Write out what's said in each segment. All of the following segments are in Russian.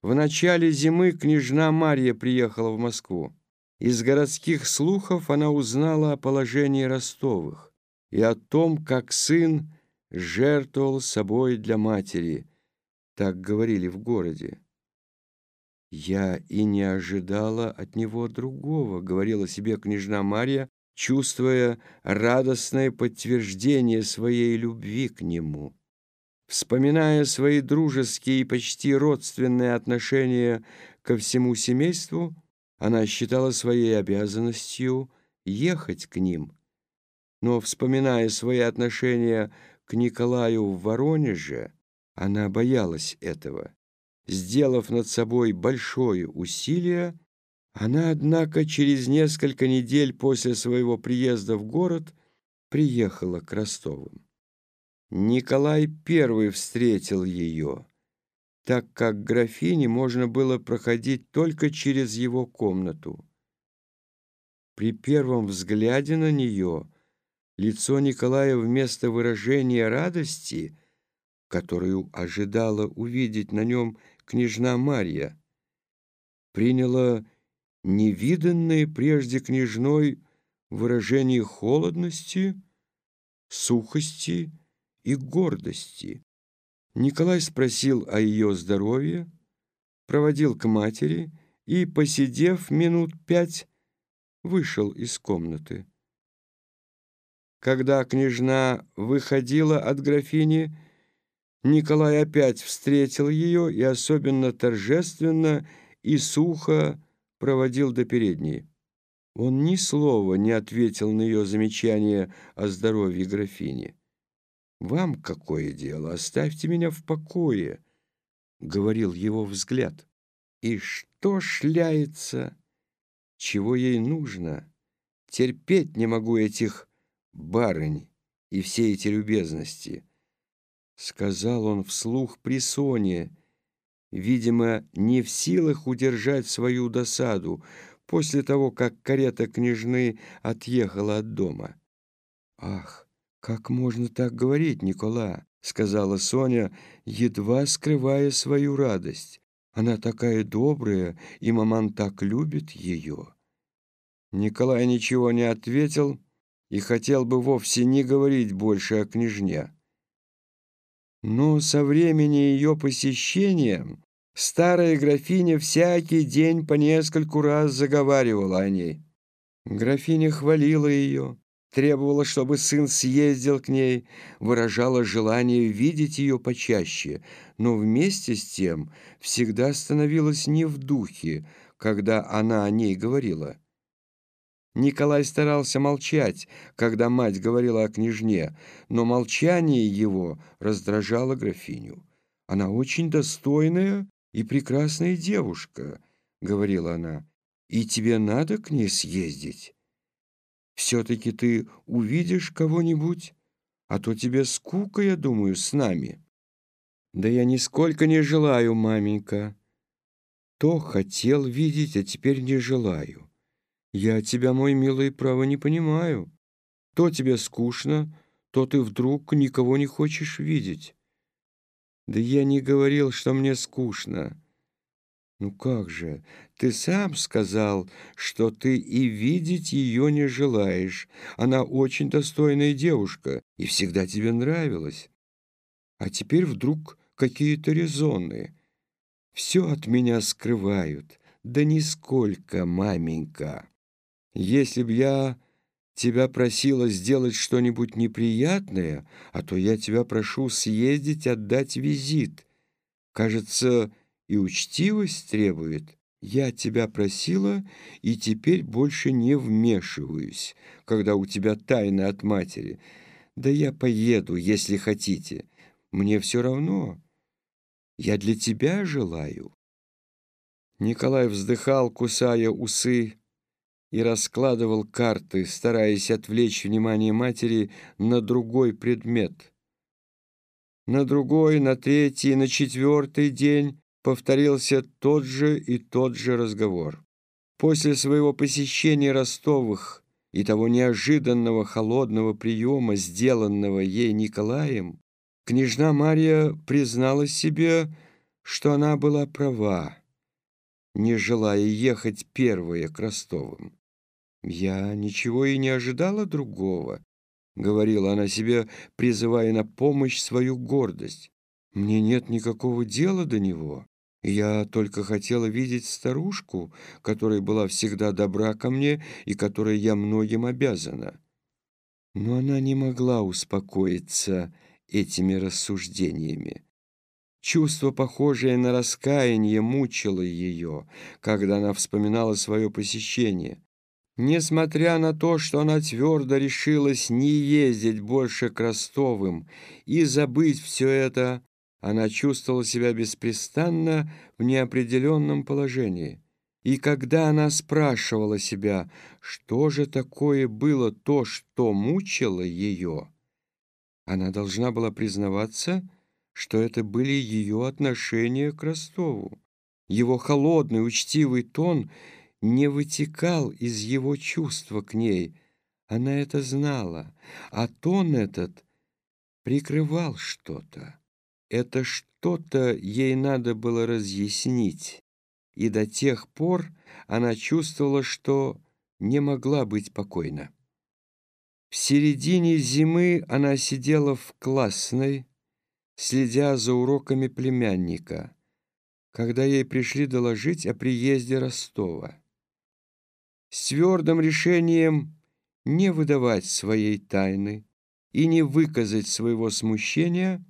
В начале зимы княжна Марья приехала в Москву. Из городских слухов она узнала о положении Ростовых и о том, как сын жертвовал собой для матери. Так говорили в городе. «Я и не ожидала от него другого», — говорила себе княжна Марья, чувствуя радостное подтверждение своей любви к нему. Вспоминая свои дружеские и почти родственные отношения ко всему семейству, она считала своей обязанностью ехать к ним. Но, вспоминая свои отношения к Николаю в Воронеже, она боялась этого. Сделав над собой большое усилие, она, однако, через несколько недель после своего приезда в город приехала к Ростовым. Николай первый встретил ее, так как графине можно было проходить только через его комнату. При первом взгляде на нее лицо Николая вместо выражения радости, которую ожидала увидеть на нем княжна Марья, приняло невиданное прежде княжной выражение холодности, сухости и гордости. Николай спросил о ее здоровье, проводил к матери и, посидев минут пять, вышел из комнаты. Когда княжна выходила от графини, Николай опять встретил ее и особенно торжественно и сухо проводил до передней. Он ни слова не ответил на ее замечание о здоровье графини. «Вам какое дело? Оставьте меня в покое», — говорил его взгляд. «И что шляется? Чего ей нужно? Терпеть не могу этих барынь и все эти любезности», — сказал он вслух при Соне, видимо, не в силах удержать свою досаду после того, как карета княжны отъехала от дома. «Ах!» «Как можно так говорить, Никола?» — сказала Соня, едва скрывая свою радость. «Она такая добрая, и маман так любит ее». Николай ничего не ответил и хотел бы вовсе не говорить больше о княжне. Но со времени ее посещения старая графиня всякий день по нескольку раз заговаривала о ней. Графиня хвалила ее, требовала, чтобы сын съездил к ней, выражала желание видеть ее почаще, но вместе с тем всегда становилась не в духе, когда она о ней говорила. Николай старался молчать, когда мать говорила о княжне, но молчание его раздражало графиню. «Она очень достойная и прекрасная девушка», — говорила она, — «и тебе надо к ней съездить». Все-таки ты увидишь кого-нибудь, а то тебе скука, я думаю, с нами. Да я нисколько не желаю, маменька. То хотел видеть, а теперь не желаю. Я тебя, мой милый, право не понимаю. То тебе скучно, то ты вдруг никого не хочешь видеть. Да я не говорил, что мне скучно. «Ну как же, ты сам сказал, что ты и видеть ее не желаешь. Она очень достойная девушка и всегда тебе нравилась. А теперь вдруг какие-то резоны. Все от меня скрывают, да нисколько, маменька. Если б я тебя просила сделать что-нибудь неприятное, а то я тебя прошу съездить отдать визит. Кажется, и учтивость требует. Я тебя просила и теперь больше не вмешиваюсь, когда у тебя тайна от матери. Да я поеду, если хотите. Мне все равно. Я для тебя желаю. Николай вздыхал, кусая усы, и раскладывал карты, стараясь отвлечь внимание матери на другой предмет. На другой, на третий, на четвертый день повторился тот же и тот же разговор. После своего посещения Ростовых и того неожиданного холодного приема, сделанного ей Николаем, княжна Марья призналась себе, что она была права, не желая ехать первая к Ростовым. «Я ничего и не ожидала другого», — говорила она себе, призывая на помощь свою гордость. «Мне нет никакого дела до него. Я только хотела видеть старушку, которая была всегда добра ко мне и которой я многим обязана». Но она не могла успокоиться этими рассуждениями. Чувство, похожее на раскаяние, мучило ее, когда она вспоминала свое посещение. Несмотря на то, что она твердо решилась не ездить больше к Ростовым и забыть все это, она чувствовала себя беспрестанно в неопределенном положении. И когда она спрашивала себя, что же такое было то, что мучило ее, она должна была признаваться, что это были ее отношения к Ростову. Его холодный, учтивый тон не вытекал из его чувства к ней. Она это знала, а тон этот прикрывал что-то. Это что-то ей надо было разъяснить, и до тех пор она чувствовала, что не могла быть покойна. В середине зимы она сидела в классной, следя за уроками племянника, когда ей пришли доложить о приезде Ростова. С твердым решением не выдавать своей тайны и не выказать своего смущения,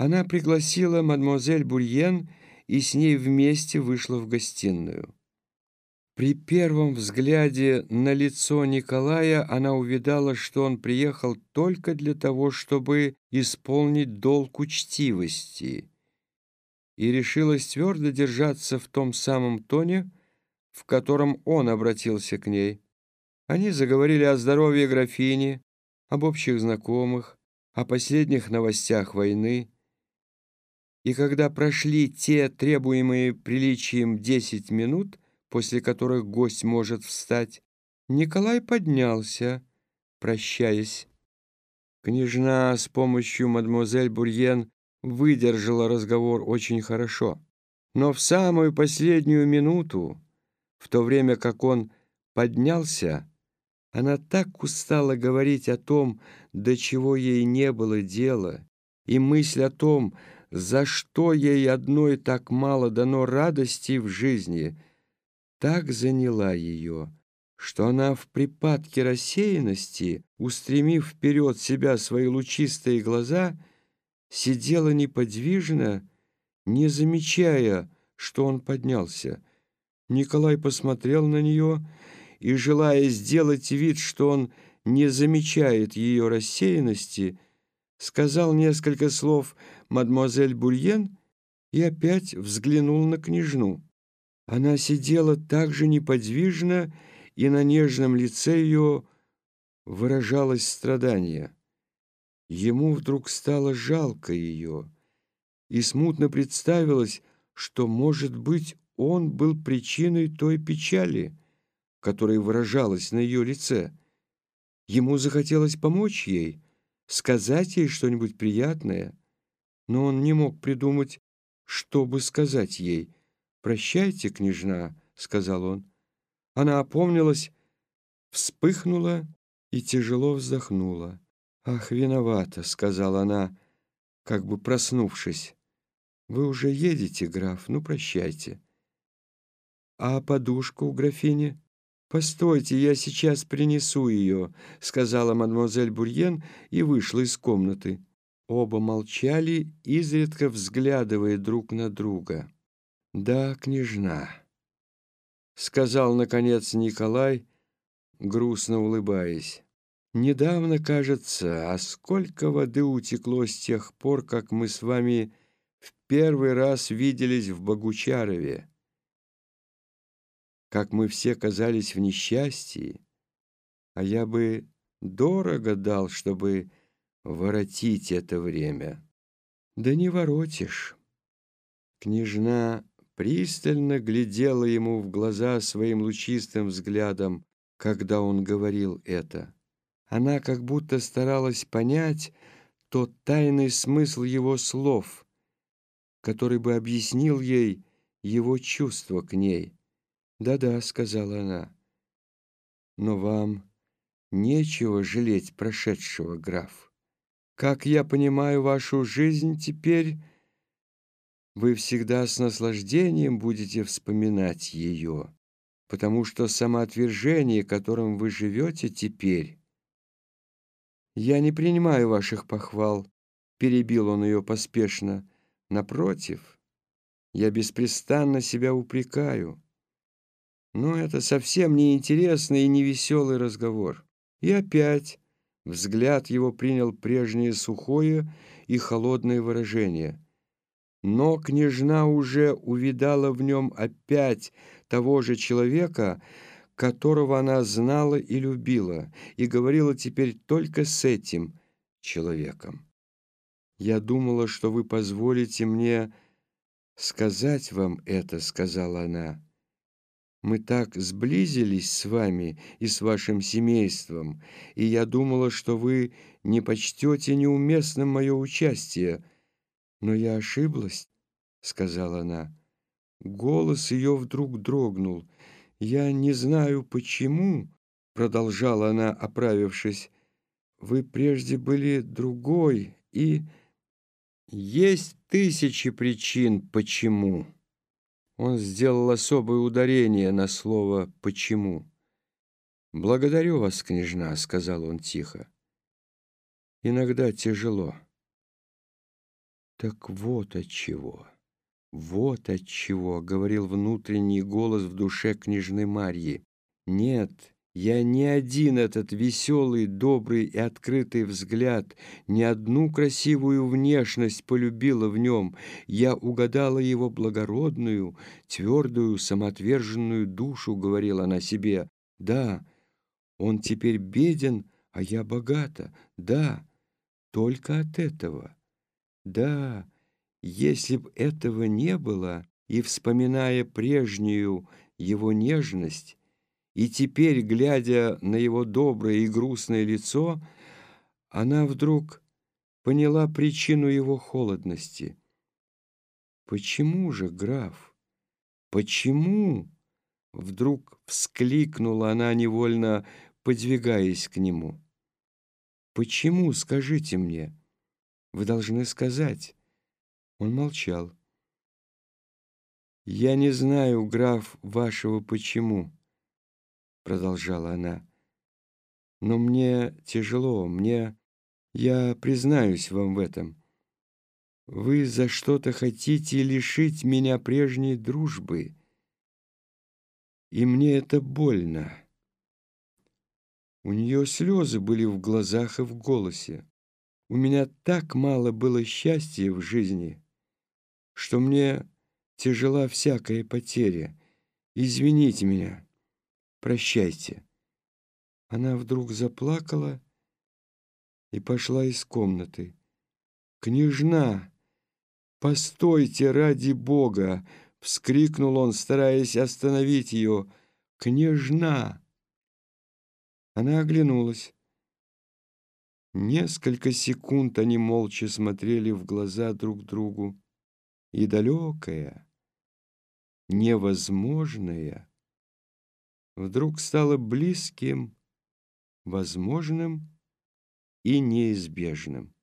она пригласила мадемуазель Бульен и с ней вместе вышла в гостиную. При первом взгляде на лицо Николая она увидала, что он приехал только для того, чтобы исполнить долг учтивости, и решилась твердо держаться в том самом тоне, в котором он обратился к ней. Они заговорили о здоровье графини, об общих знакомых, о последних новостях войны, и когда прошли те требуемые приличием десять минут, после которых гость может встать, Николай поднялся, прощаясь. Княжна с помощью мадемуазель Бурьен выдержала разговор очень хорошо. Но в самую последнюю минуту, в то время как он поднялся, она так устала говорить о том, до чего ей не было дела, и мысль о том, за что ей одной так мало дано радости в жизни — так заняла ее, что она в припадке рассеянности, устремив вперед себя свои лучистые глаза, сидела неподвижно, не замечая, что он поднялся. Николай посмотрел на нее и, желая сделать вид, что он не замечает ее рассеянности, сказал несколько слов мадемуазель Бульен и опять взглянул на княжну. Она сидела так же неподвижно, и на нежном лице ее выражалось страдание. Ему вдруг стало жалко ее, и смутно представилось, что, может быть, он был причиной той печали, которая выражалась на ее лице. Ему захотелось помочь ей, сказать ей что-нибудь приятное, но он не мог придумать, что бы сказать ей — «Прощайте, княжна», — сказал он. Она опомнилась, вспыхнула и тяжело вздохнула. «Ах, виновата», — сказала она, как бы проснувшись. «Вы уже едете, граф, ну прощайте». «А подушку графини?» «Постойте, я сейчас принесу ее», — сказала мадемуазель Бурьен и вышла из комнаты. Оба молчали, изредка взглядывая друг на друга. «Да, княжна», — сказал, наконец, Николай, грустно улыбаясь. «Недавно, кажется, а сколько воды утекло с тех пор, как мы с вами в первый раз виделись в Богучарове, как мы все казались в несчастье, а я бы дорого дал, чтобы воротить это время. Да не воротишь». Княжна пристально глядела ему в глаза своим лучистым взглядом, когда он говорил это. Она как будто старалась понять тот тайный смысл его слов, который бы объяснил ей его чувства к ней. «Да-да», — сказала она, — «но вам нечего жалеть прошедшего, граф. Как я понимаю вашу жизнь теперь, вы всегда с наслаждением будете вспоминать ее, потому что самоотвержение, которым вы живете теперь... Я не принимаю ваших похвал, — перебил он ее поспешно. Напротив, я беспрестанно себя упрекаю. Но это совсем не интересный и не веселый разговор. И опять взгляд его принял прежнее сухое и холодное выражение. Но княжна уже увидала в нем опять того же человека, которого она знала и любила, и говорила теперь только с этим человеком. «Я думала, что вы позволите мне сказать вам это», — сказала она. Мы так сблизились с вами и с вашим семейством, и я думала, что вы не почтете неуместным мое участие. Но я ошиблась, — сказала она. Голос ее вдруг дрогнул. «Я не знаю, почему», — продолжала она, оправившись. «Вы прежде были другой, и...» «Есть тысячи причин, почему». Он сделал особое ударение на слово «почему». «Благодарю вас, княжна», — сказал он тихо. «Иногда тяжело». «Так вот от чего, вот от чего», — говорил внутренний голос в душе княжны Марьи. «Нет, я ни один этот веселый, добрый и открытый взгляд, ни одну красивую внешность полюбила в нем. Я угадала его благородную, твердую, самоотверженную душу, говорила она себе. Да, он теперь беден, а я богата. Да, только от этого. Да, если б этого не было, и, вспоминая прежнюю его нежность, и теперь, глядя на его доброе и грустное лицо, она вдруг поняла причину его холодности. «Почему же, граф? Почему?» Вдруг вскликнула она, невольно подвигаясь к нему. «Почему, скажите мне? Вы должны сказать». Он молчал. «Я не знаю, граф, вашего почему» продолжала она. Но мне тяжело, мне... Я признаюсь вам в этом. Вы за что-то хотите лишить меня прежней дружбы, и мне это больно. У нее слезы были в глазах и в голосе. У меня так мало было счастья в жизни, что мне тяжела всякая потеря. Извините меня. Прощайте». Она вдруг заплакала и пошла из комнаты. «Княжна, постойте ради Бога!» — вскрикнул он, стараясь остановить ее. «Княжна!» Она оглянулась. Несколько секунд они молча смотрели в глаза друг другу, и далекая, невозможная, вдруг стало близким, возможным и неизбежным.